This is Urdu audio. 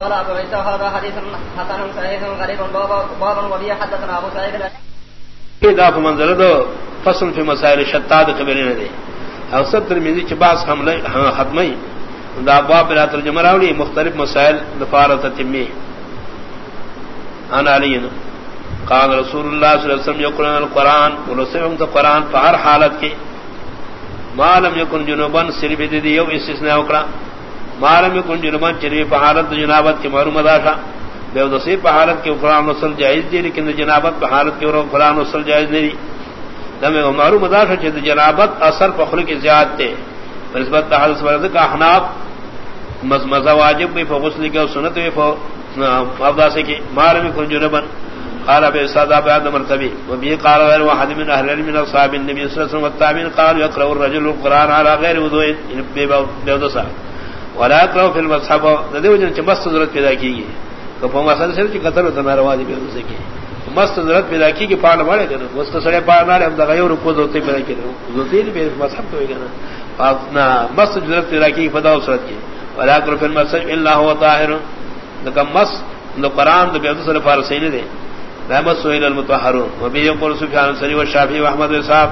قال ابو عيسى، هذا حديث حسن صحيح غريب، باب وبي حدثنا ابو سعيد. اذا دو فصل في مسائل شتات قبلين دي او سب ترمذی چ باس حملے ختمی دا باب بلا ترجمہ راوی مختلف مسائل دفارت تمی انا علی قال رسول اللہ صلی اللہ علیہ وسلم یقرن القران ولسم القران فہر حالت کی ما لم يكن جنوبا، صرف دی یو استثناء وکڑا مارم کن جنبان چری پہارت جنابت کی معلوم داشا بے دسی پہارت کی قرآن وصل جائز دی لیکن جنابت پہارت کی قرآن وصل جائز نہیں دمے معلوم داشا چھ جنابت اثر پخل کی زیاد تے نسبت حدث ورد کا احناب مزہ واجب بھی فغسل کی سنت بھی افدا سے کی مارم کن جنبان قال ابي ساده بعد مرتبه وبه قال غير واحد من اهل العلم من اصحاب النبي صلى الله عليه وسلم والتابعين قال يقرا الرجل القران على غير وضوء بيوضع ولا کرو فی المصحف ندیو جن چ مست ضرورت پیدا کی گی تو پو مسل سے چ قتل تو ناروا دی بیو سے کی مست ضرورت پیدا کی کہ پان مڑے کرو مست سڑے پان نہ ہم دغیو رکو دوتے پیدا کی دو تین بھی مصحف تو گنا اپنا مست ضرورت پیدا کی فدا صورت کی ولا کرو فی المصحف الا هو طاهر. لکم مس نو قران تو بیو سے فارسی نے دے رحمت سہیل المطہرون و بھی یقول سفیان سری و شافعی و احمد و صاحب